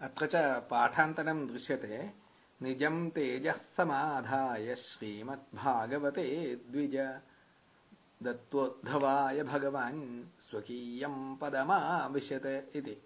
अत्र च पाठान्तरम् दृश्यते। निजम् तेजः समाधाय श्रीमद्भागवते द्विज। दत्त्वोद्धवाय भगवान् स्वकीयम् पदमाविशत् इति।